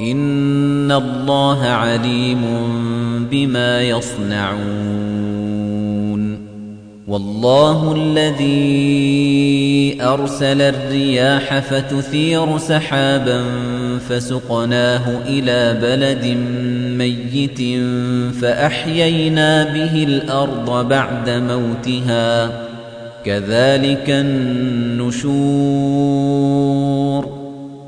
إن الله عليم بما يصنعون والله الذي أرسل الرياح فتثير سحابا فسقناه إلى بلد ميت فأحيينا به الأرض بعد موتها كذلك النشور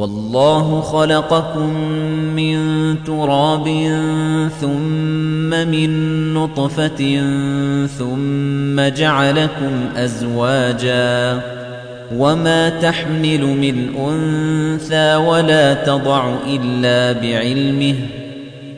والله خلقكم من تراب ثم من نطفة ثم جعلكم أزواجا وما تحمل من أنثى ولا تضع إلا بعلمه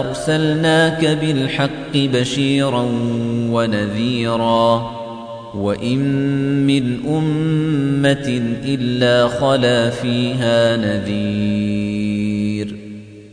أرسلناك بالحق بشيرا ونذيرا وإن من أمة إلا خلا فيها نذير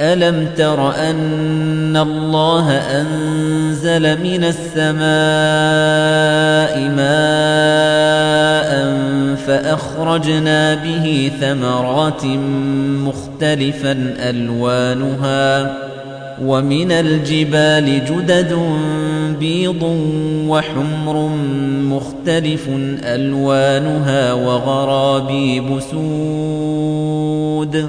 ألم تر أن الله أنزل من السماء ماء فأخرجنا به ثمرات مختلفا ألوانها ومن الجبال جدد بيض وحمر مختلف ألوانها وغرابيب سود